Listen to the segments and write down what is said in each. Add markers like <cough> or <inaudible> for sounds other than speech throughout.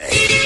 Your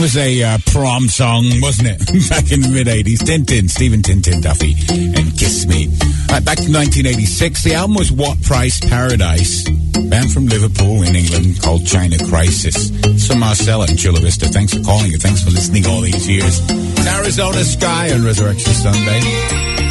It was a uh, prom song, wasn't it? <laughs> back in the mid 80s. Tintin, Stephen Tintin Duffy, and Kiss Me. Uh, back in 1986, the album was What Price Paradise, band from Liverpool in England called China Crisis. So Marcella and Chula Vista, thanks for calling and thanks for listening all these years. It's Arizona Sky on Resurrection Sunday.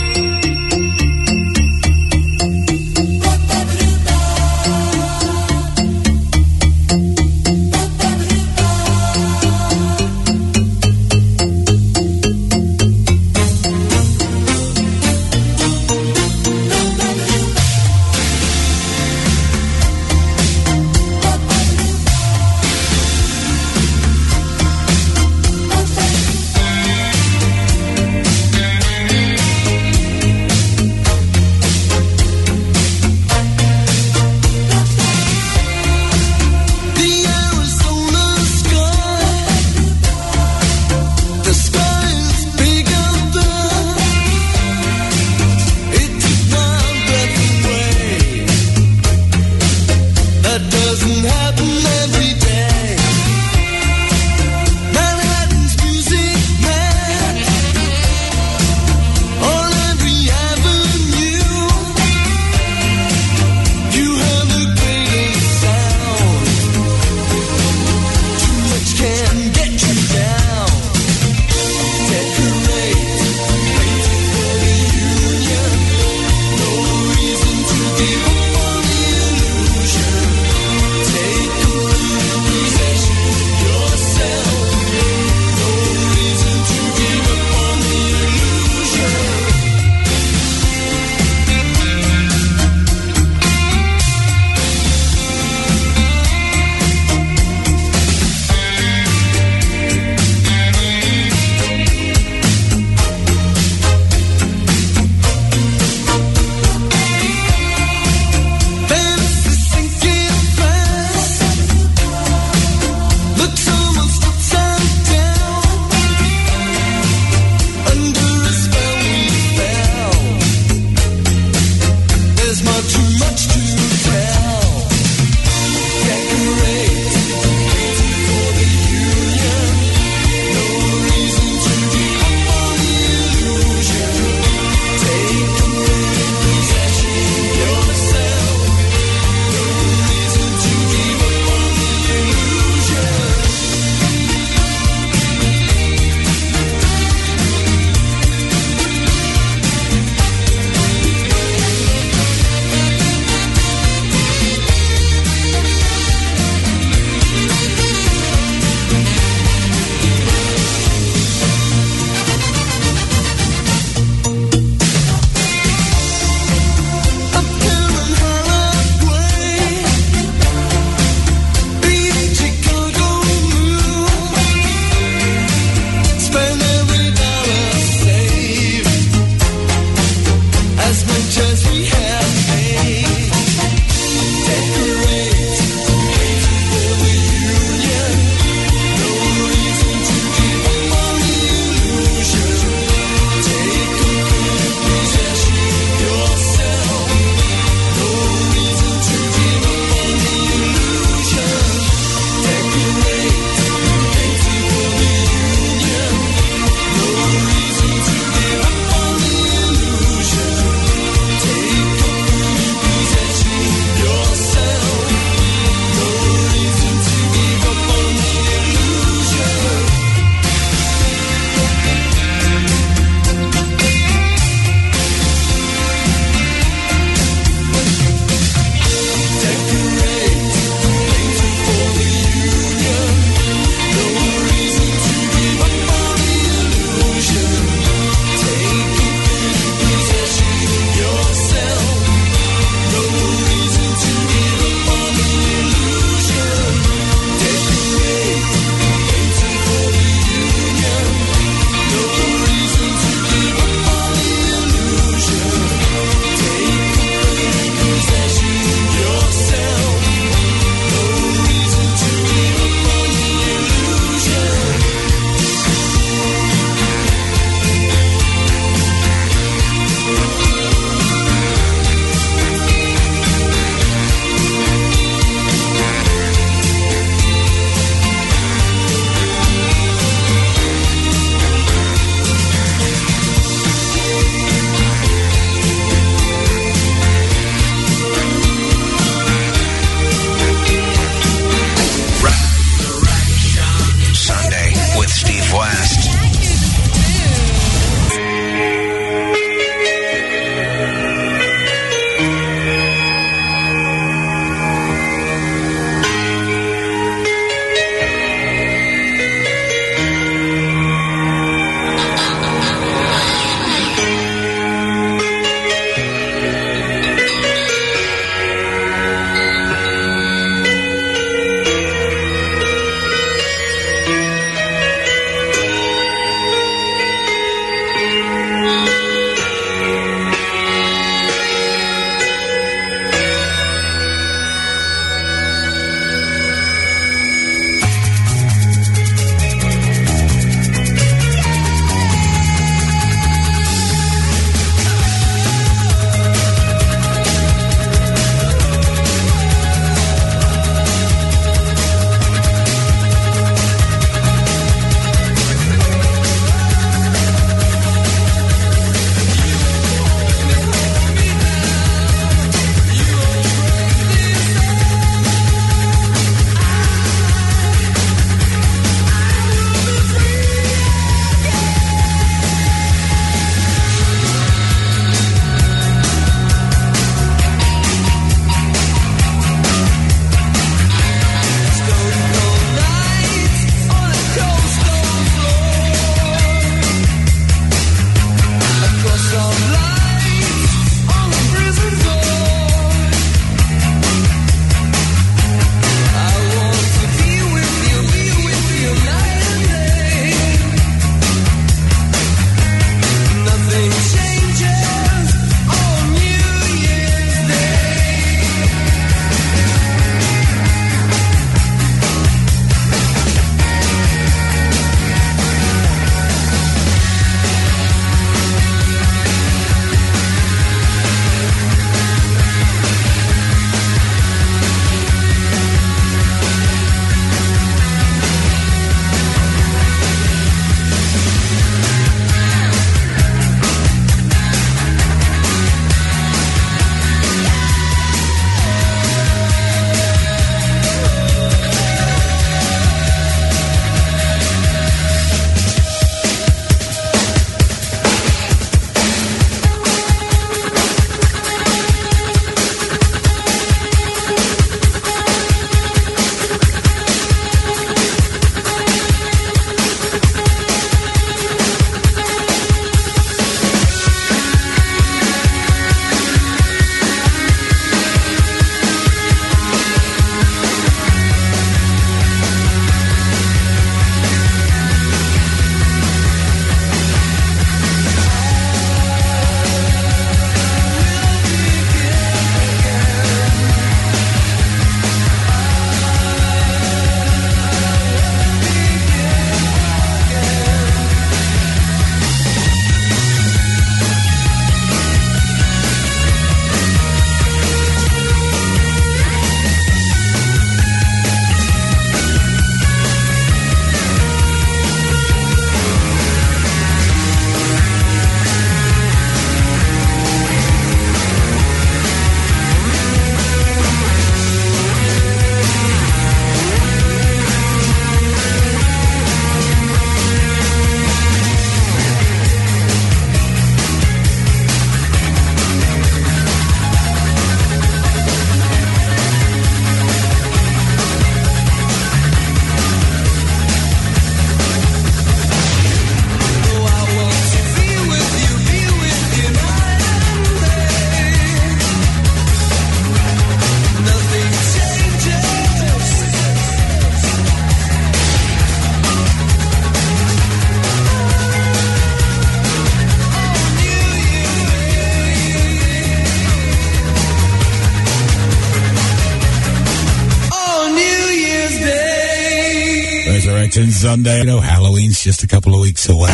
Sunday. You know, Halloween's just a couple of weeks away.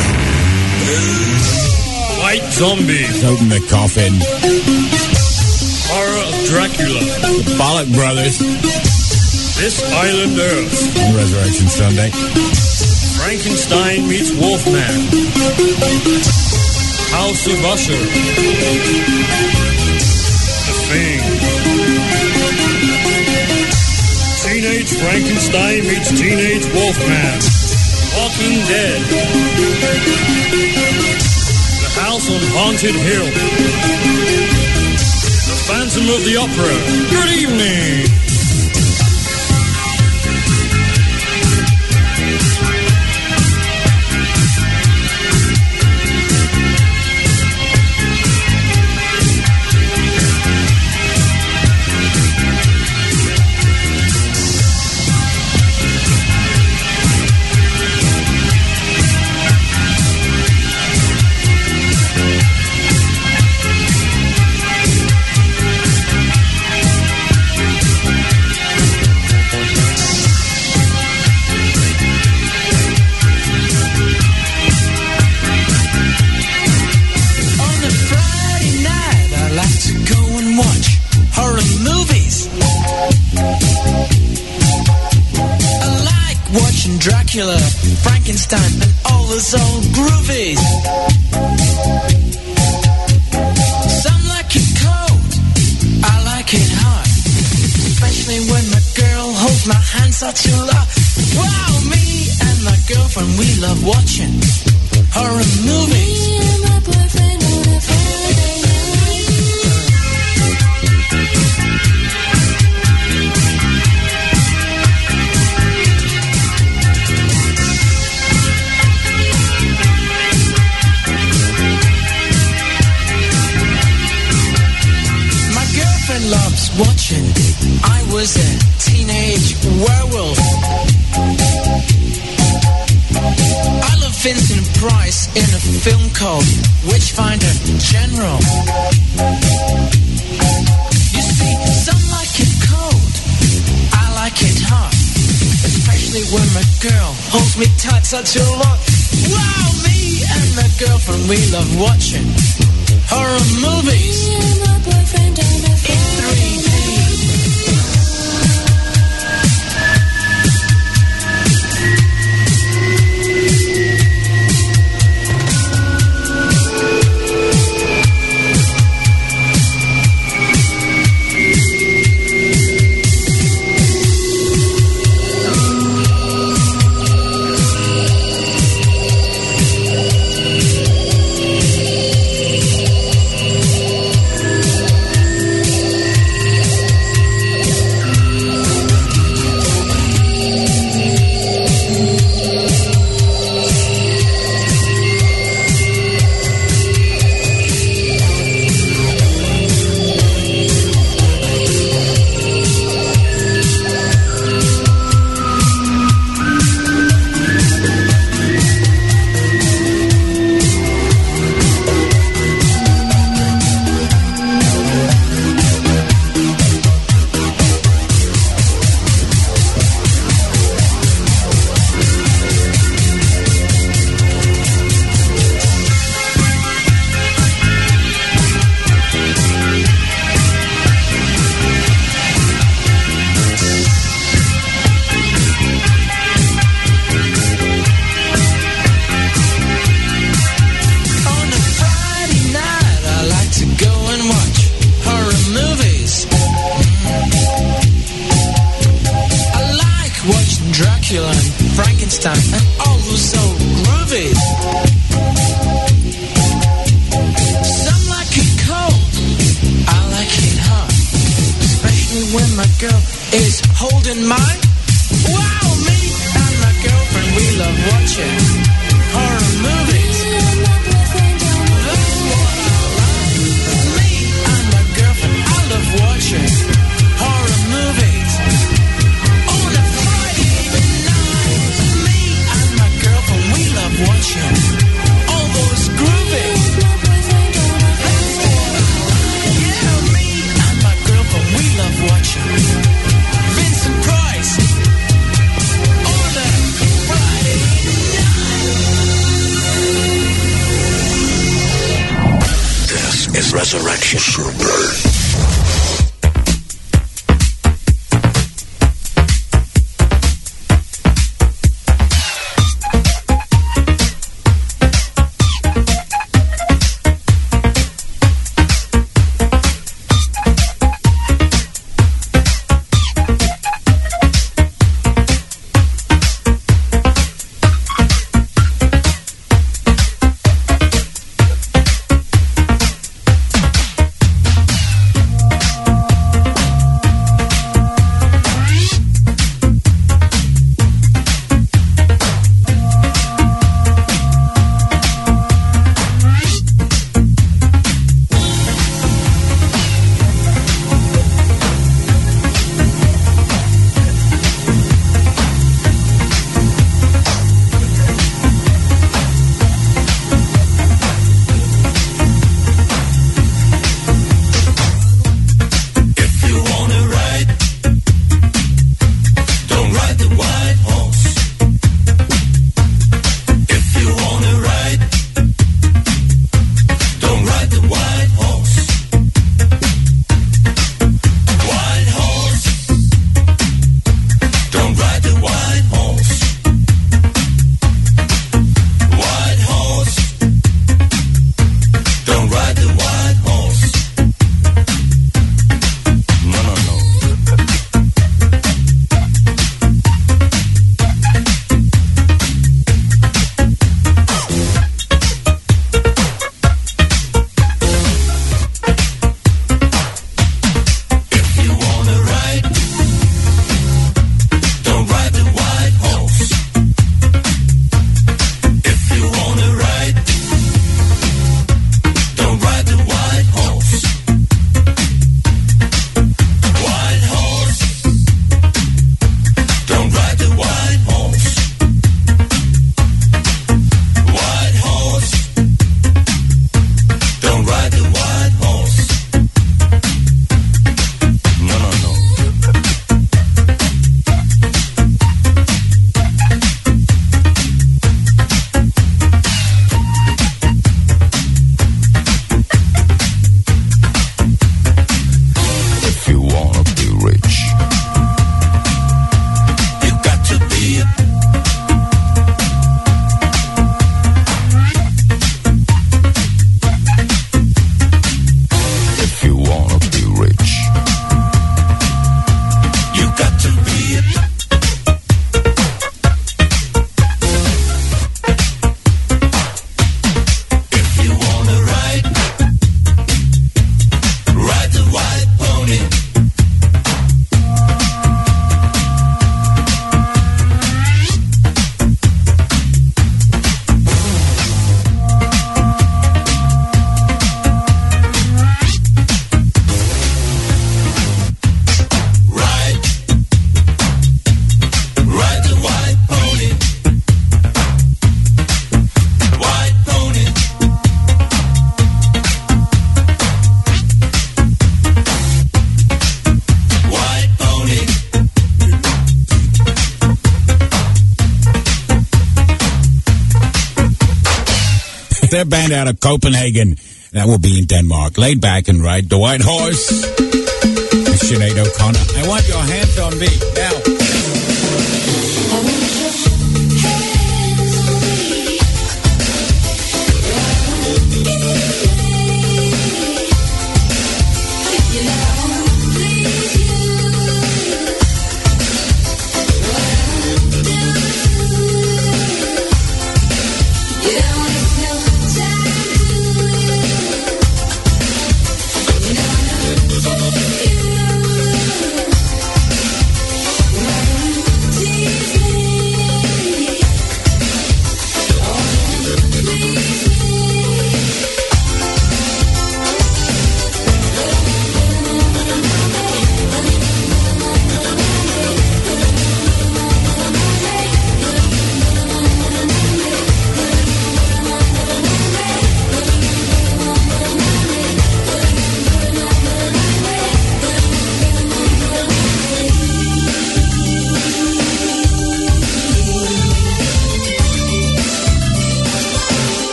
White zombies. Open the coffin. Horror of Dracula. The Bollock Brothers. This Island Earth. On Resurrection Sunday. Frankenstein meets Wolfman. House of Usher. The Thing. Teenage Frankenstein meets Teenage Wolfman. Walking Dead. The House on Haunted Hill. The Phantom of the Opera. Good evening. Frankenstein, Vincent Price in a film called Witchfinder General. You see, some like it cold, I like it hot. Especially when my girl holds me tight such a lot. Wow, me and my girlfriend, we love watching horror movies in 3D. a band out of Copenhagen. That will be in Denmark. Laid back and ride The White Horse. Sinead O'Connor. I want your hands on me now.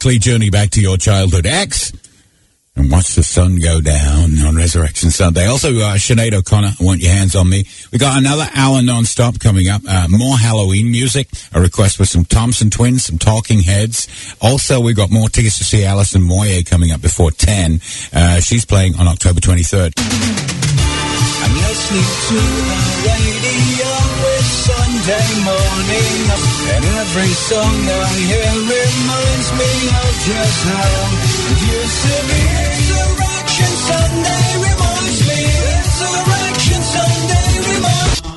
weekly journey back to your childhood ex and watch the sun go down on Resurrection Sunday. Also, uh, Sinead O'Connor, I Want Your Hands on Me. We got another hour non-stop coming up. Uh, more Halloween music. A request for some Thompson Twins, some Talking Heads. Also, we got more tickets to see Alison Moyet coming up before 10. Uh, she's playing on October 23rd. Monday morning And every song I hear reminds me of just how it used to be. Resurrection Sunday reminds me. Resurrection Sunday reminds me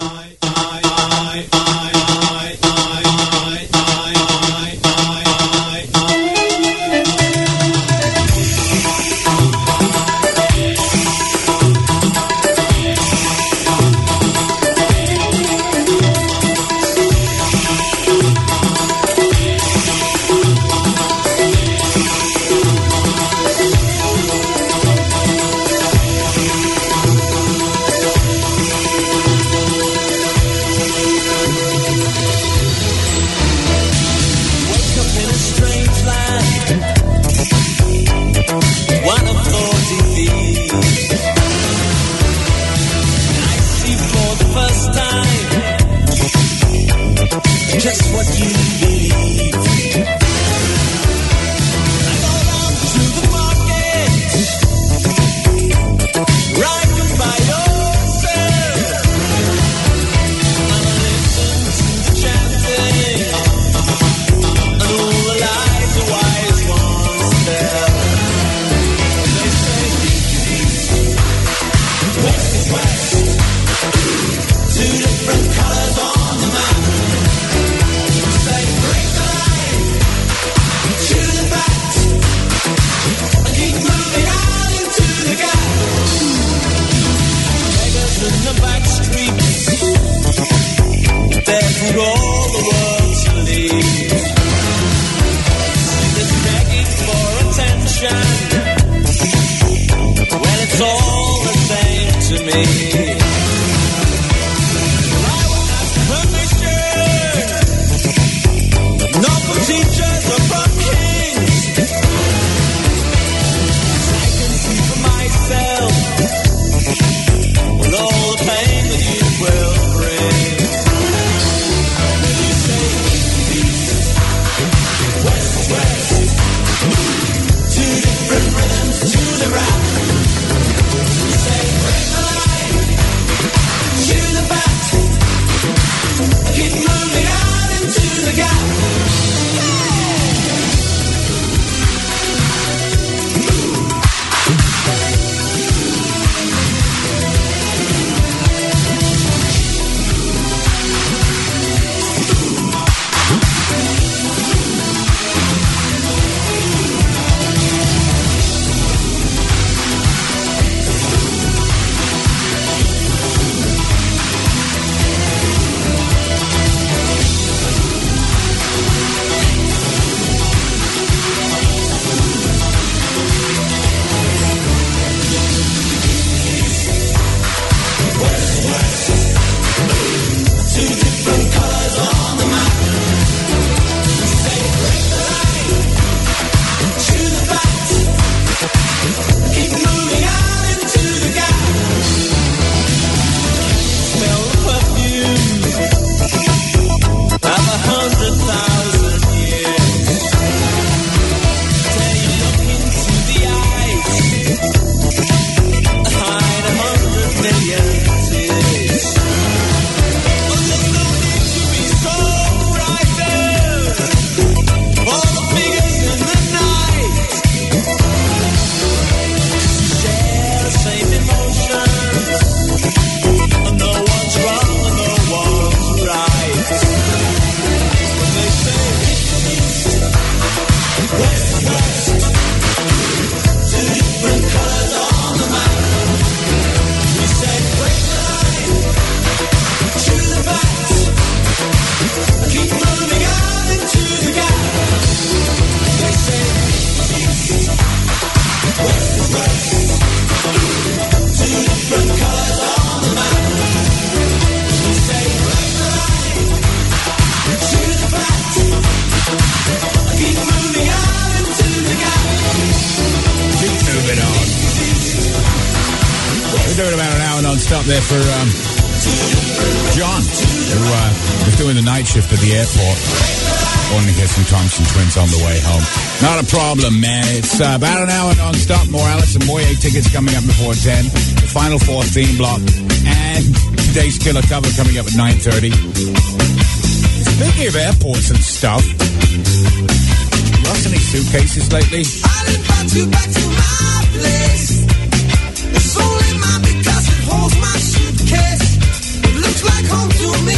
Prince on the way home. Not a problem, man. It's uh, about an hour non-stop. More Alison Moyet tickets coming up before 10. The Final Four theme block. And today's killer cover coming up at 9.30. Speaking of airports and stuff, lost any suitcases lately? It's only mine because it holds my suitcase. It looks like home to me.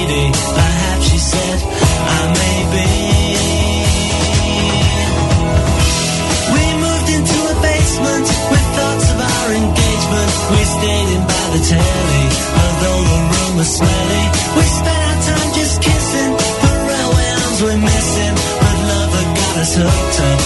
smelly. We spent our time just kissing. The we're missing. But love got us hooked up.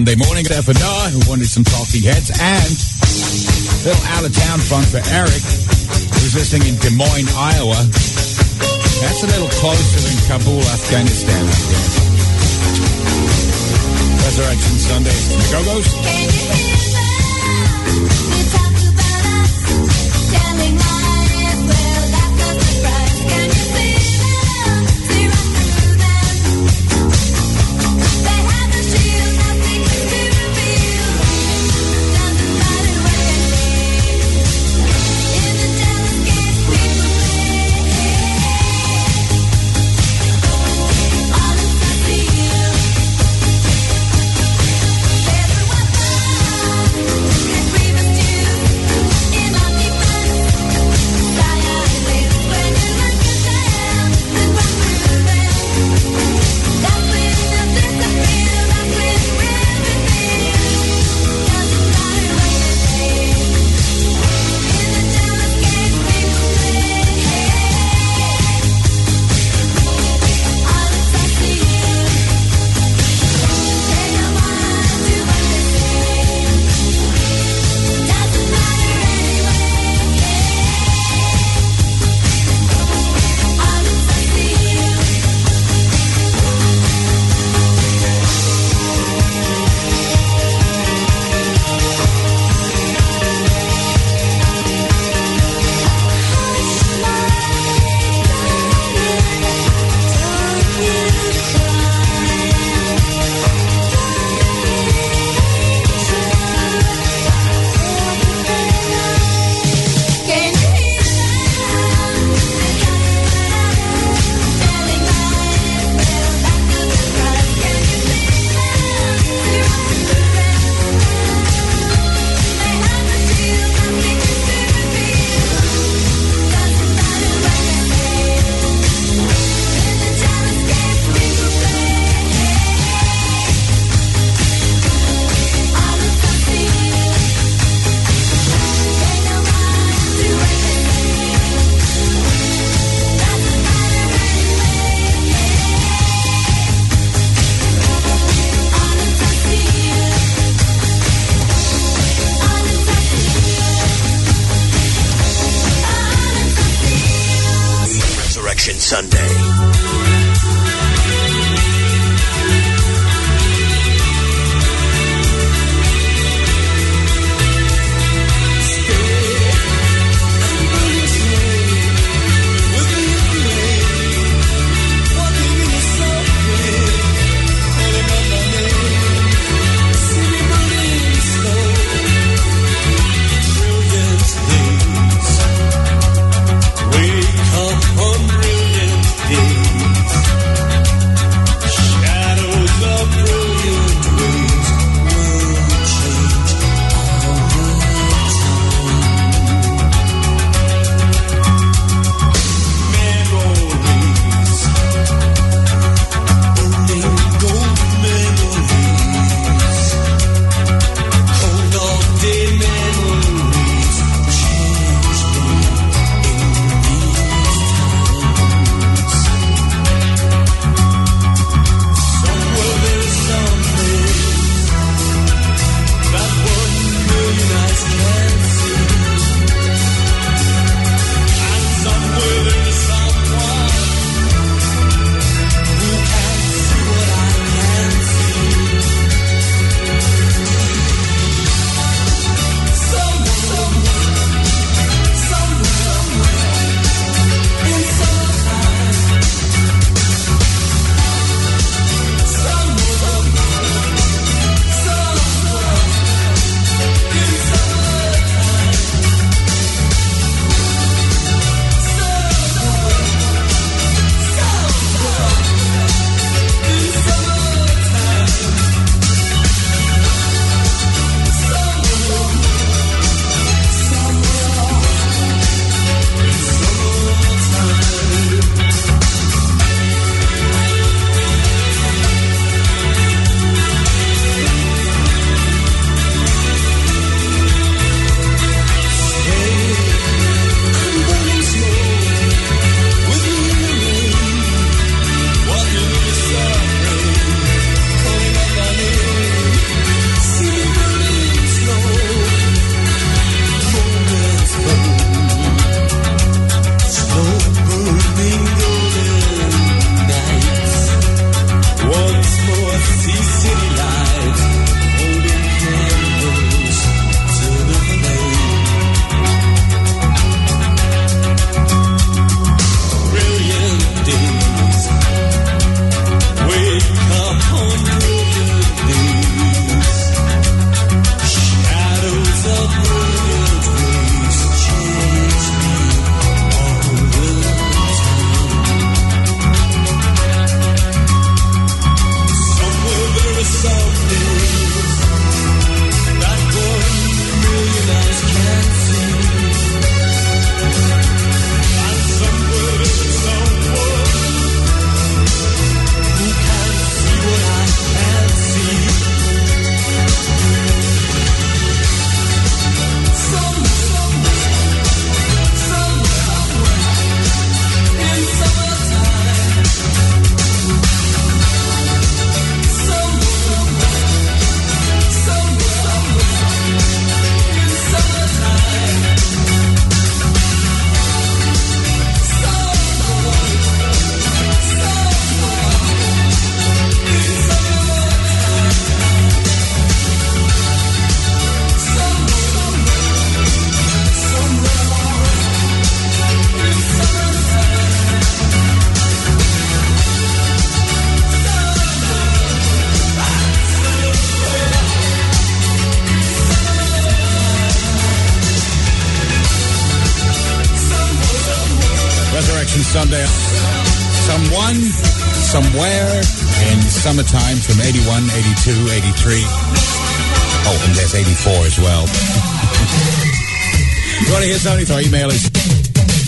Sunday morning. There for who wanted some talking heads, and a little out of town fun for Eric, who's listening in Des Moines, Iowa. That's a little closer than Kabul, Afghanistan, I guess. Resurrection Sunday. The. somewhere in summertime from 81, 82, 83. Oh, and there's 84 as well. you want to hear something? Sorry, email us.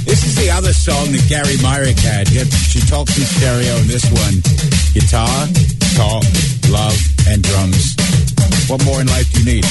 This is the other song that Gary Myrick had. She talks in stereo in this one. Guitar, talk, love, and drums. What more in life do you need?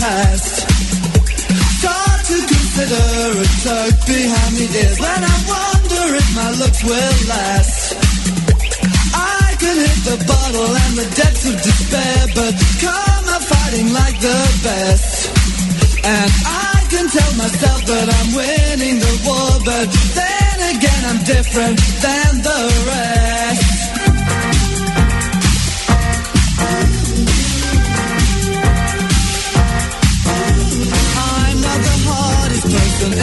Past. Start to consider a tug behind me ears when I wonder if my looks will last. I can hit the bottle and the depths of despair, but come out fighting like the best. And I can tell myself that I'm winning the war, but then again I'm different than the rest.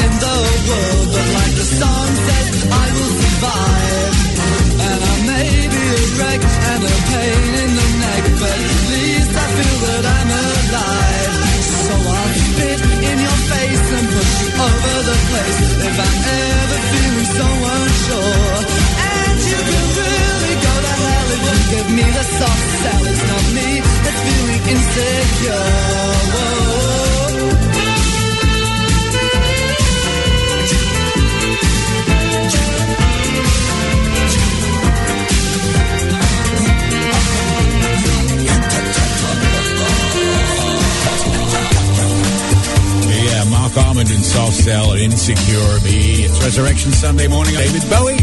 In the world, but like the song says, I will survive. And I may be a wreck and a pain in the neck, but at least I feel that I'm alive. So I'll spit in your face and push you over the place if I'm ever feeling so unsure. And you can really go to hell if you give me the soft sell. It's not me that's feeling insecure. Whoa. Armand and Soft and Insecure Me. It's Resurrection Sunday morning. David Bowie.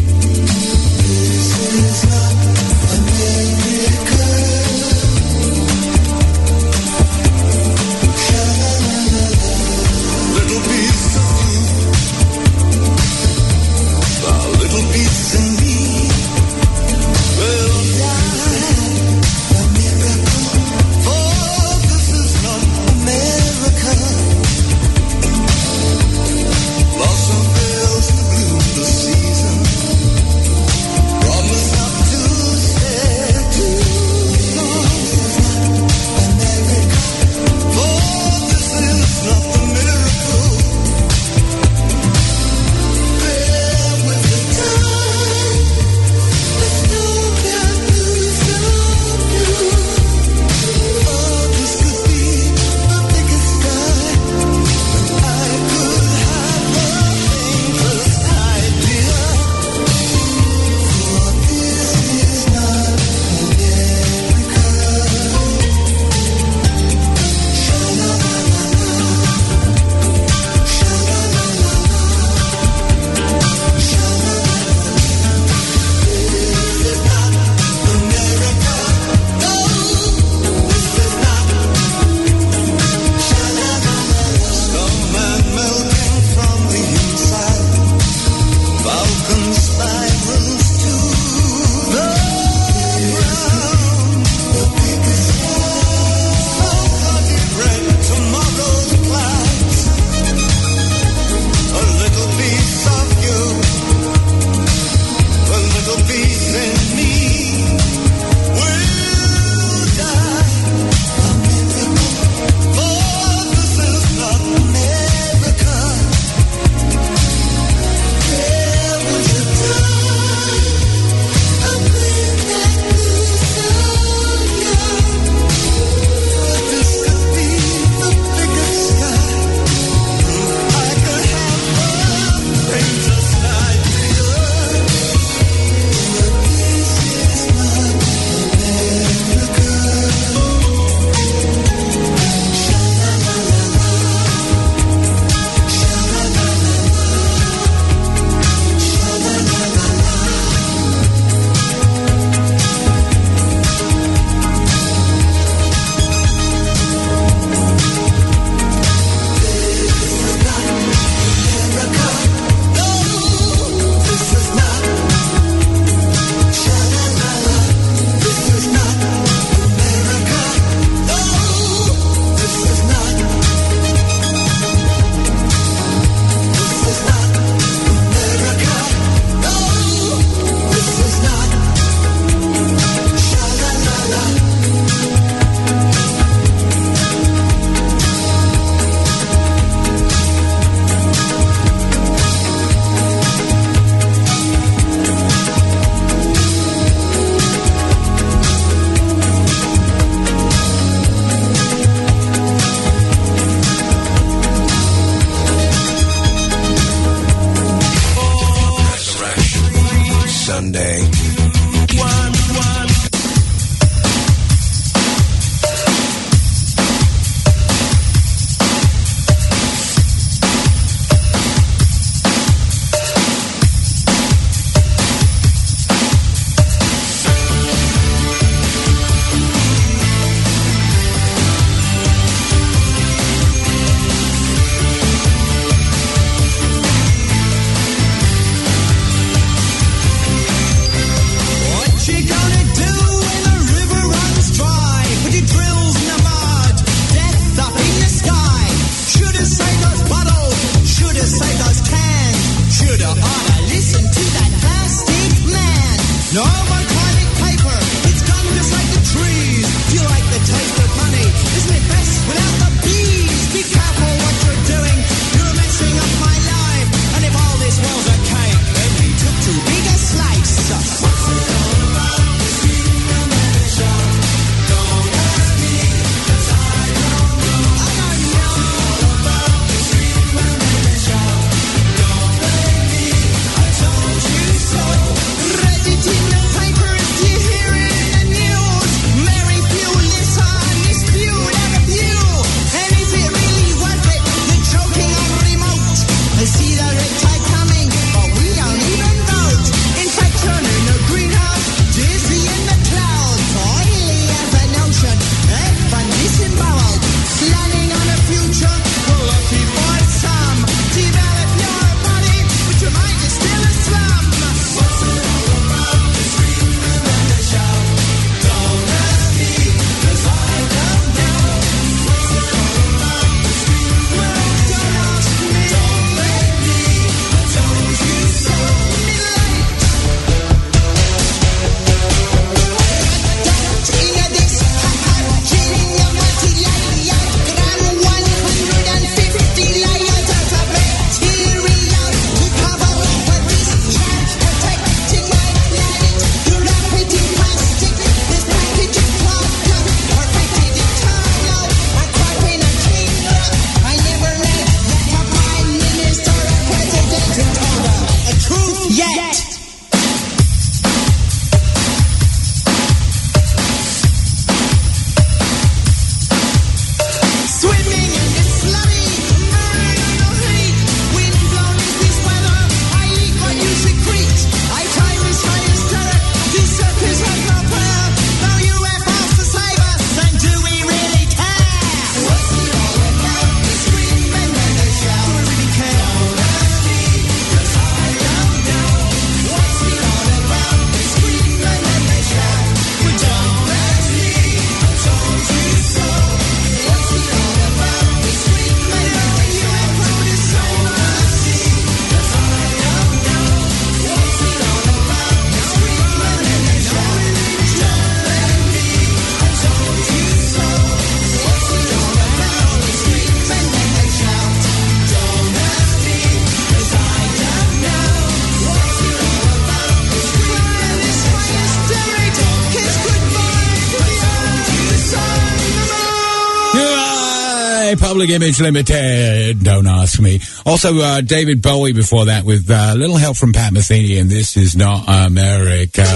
Public Image Limited. Don't ask me. Also, uh, David Bowie before that with uh, a little help from Pat Metheny, and this is not America.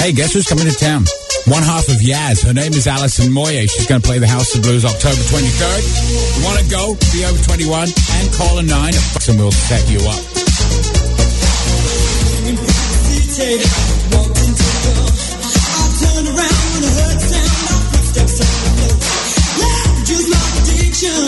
Hey, guess who's coming to town? One half of Yaz. Her name is Alison Moyet. She's going to play the House of Blues October 23rd. You want to go? Be over 21 and call a 9 and we'll set you up. This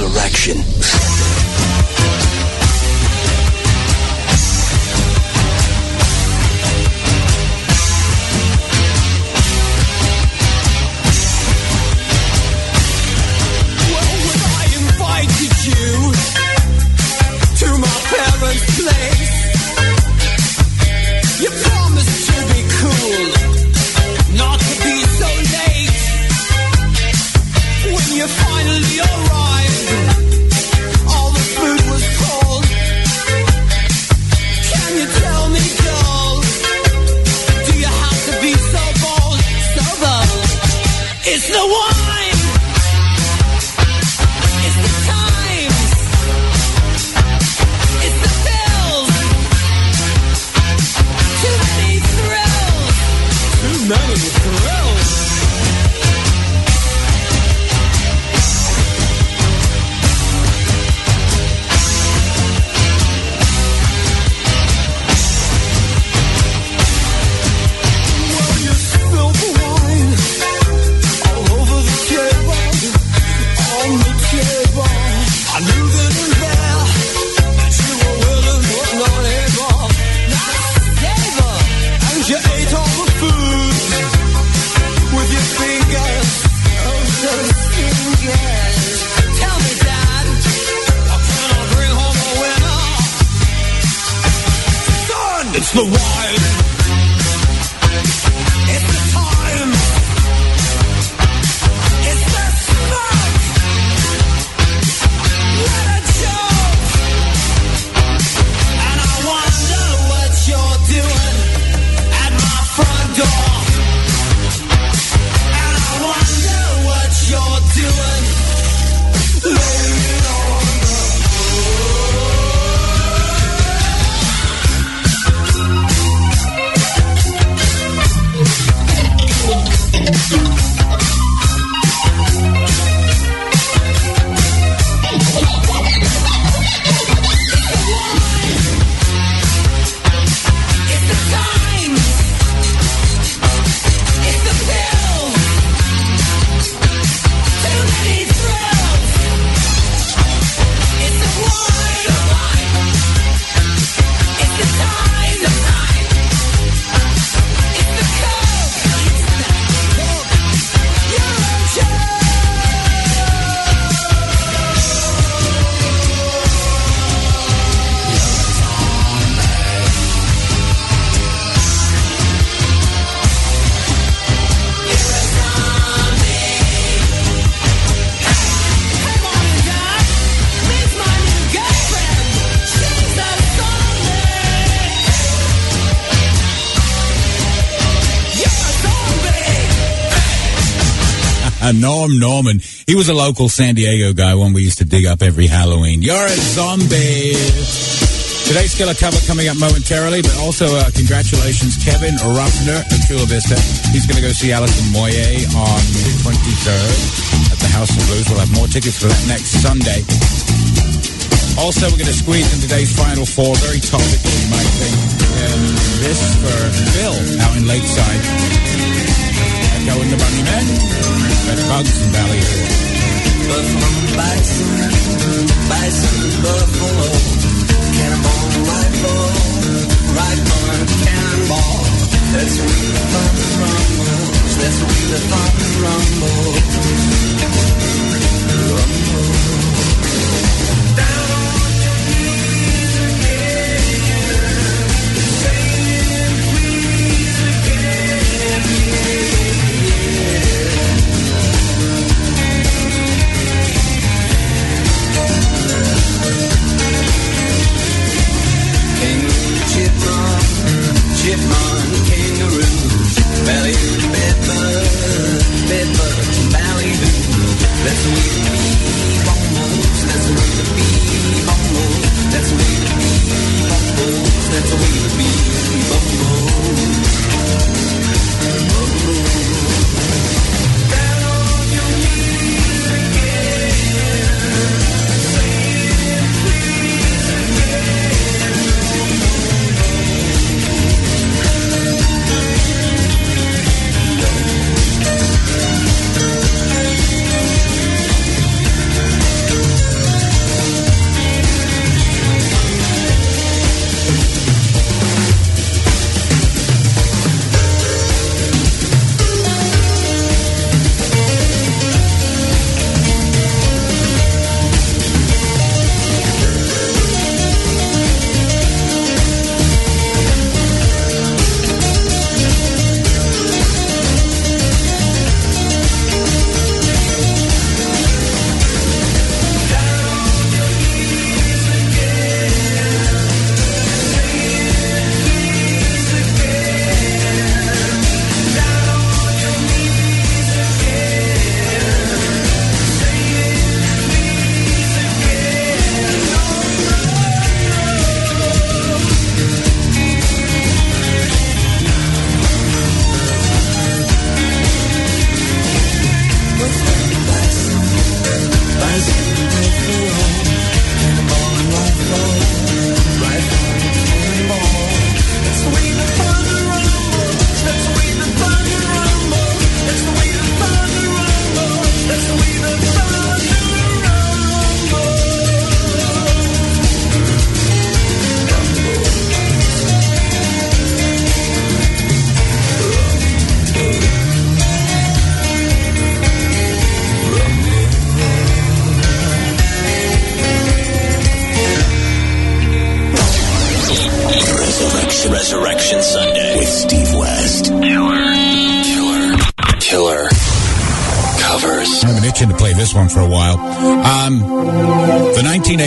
Resurrection. Norm Norman. He was a local San Diego guy, when we used to dig up every Halloween. You're a zombie. Today's killer cover coming up momentarily, but also uh, congratulations, Kevin Ruffner of Chula Vista. He's going to go see Alison Moyet on the 23rd at the House of Blues. We'll have more tickets for that next Sunday. Also, we're going to squeeze in today's final four, very topical, you might think. Um, this for Phil out in Lakeside. Echo and the Bunnymen, Red Bugs and Valley Hill. Buffalo bison, bison buffalo, cannonball rifle, rifle cannonball. That's where the fun rumbles. That's where the fun rumbles. Rumble. Chipmunk, kangaroo. That's the way the bee bumbles. That's the way. That's the way. That's the way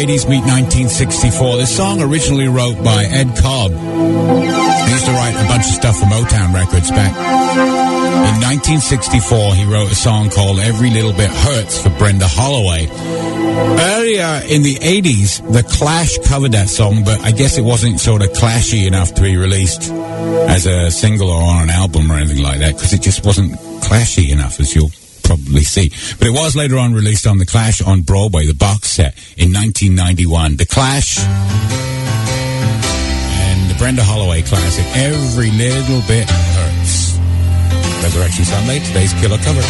80s meet 1964. This song originally wrote by Ed Cobb. He used to write a bunch of stuff for Motown Records back. In 1964, he wrote a song called Every Little Bit Hurts for Brenda Holloway. Earlier in the 80s, The Clash covered that song, but I guess it wasn't sort of clashy enough to be released as a single or on an album or anything like that because it just wasn't clashy enough, as you'll probably see. But it was later on released on The Clash on Broadway, the box set, in 1991. The Clash and the Brenda Holloway classic, Every Little Bit Hurts. Resurrection Sunday, today's killer cover.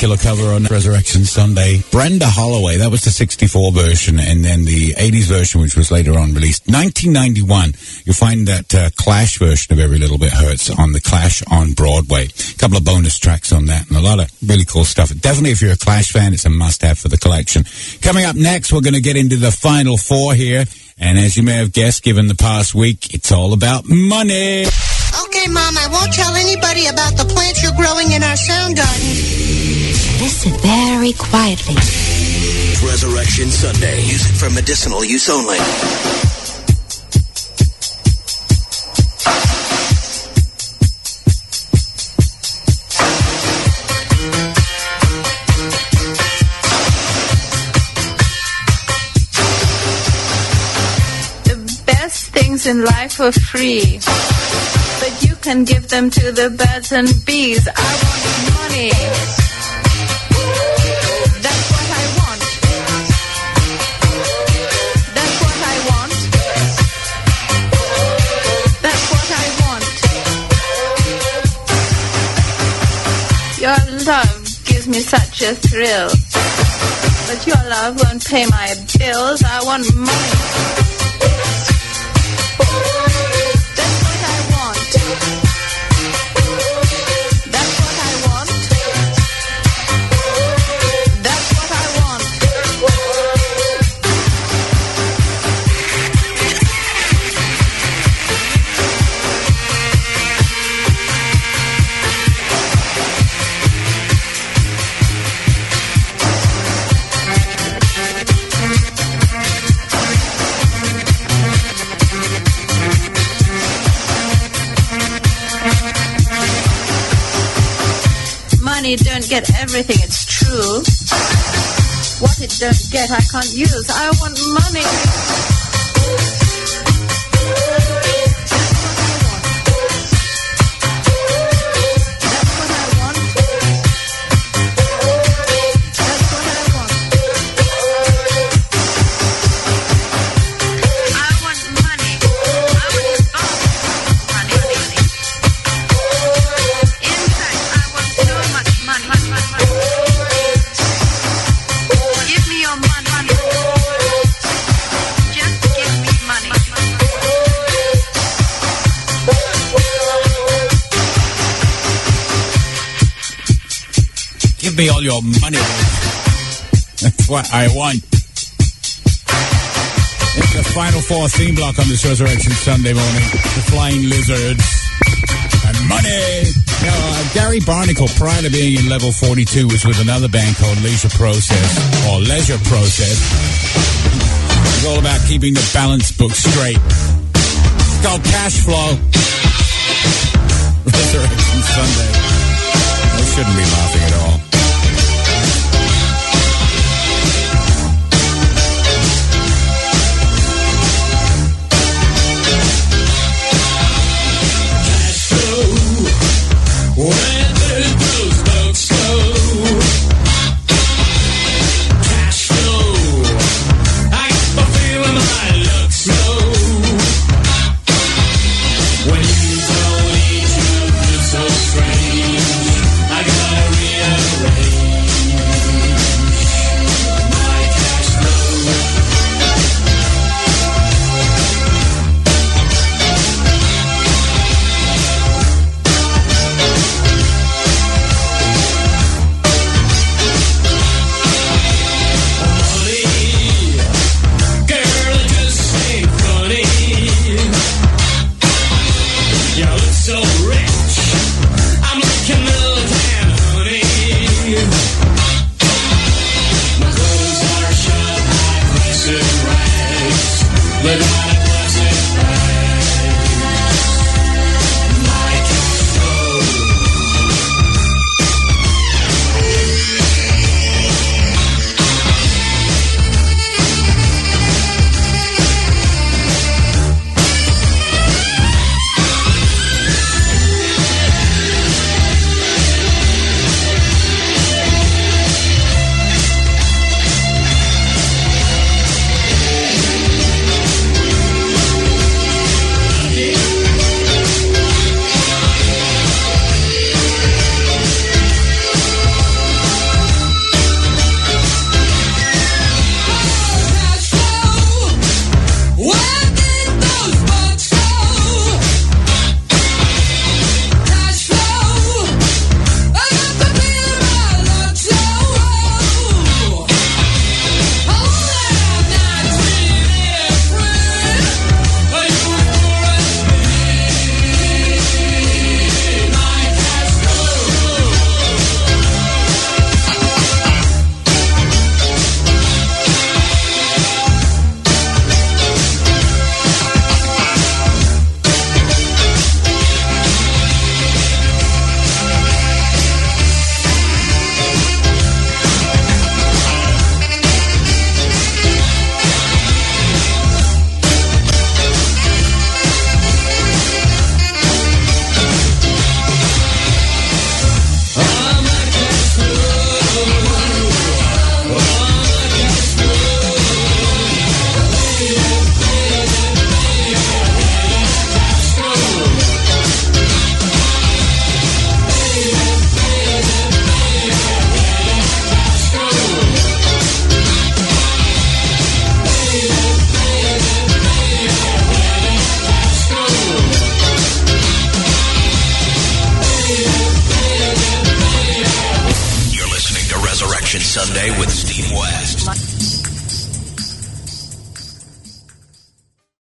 Killer cover on Resurrection Sunday. Brenda Holloway, that was the 64 version, and then the 80s version, which was later on released. 1991, you'll find that uh, Clash version of Every Little Bit Hurts on the Clash on Broadway. A couple of bonus tracks on that, and a lot of really cool stuff. Definitely, if you're a Clash fan, it's a must-have for the collection. Coming up next, we're going to get into the final four here, and as you may have guessed, given the past week, it's all about money. Okay, Mom, I won't tell anybody about the plants you're growing in our sound garden. Listen very quietly. Resurrection Sunday. Music for medicinal use only. The best things in life are free, but you can give them to the birds and bees. I want money. Such a thrill. But your love won't pay my bills. I want money. Get everything, it's true. What it don't get, I can't use. I want money. All your money. That's what I want. It's the final four theme block on this Resurrection Sunday morning. The Flying Lizards. And money! Now, uh, Gary Barnacle, prior to being in level 42, was with another band called Leisure Process, or Leisure Process. It's all about keeping the balance book straight. It's called Cash Flow. <laughs> Resurrection Sunday. I shouldn't be laughing at all.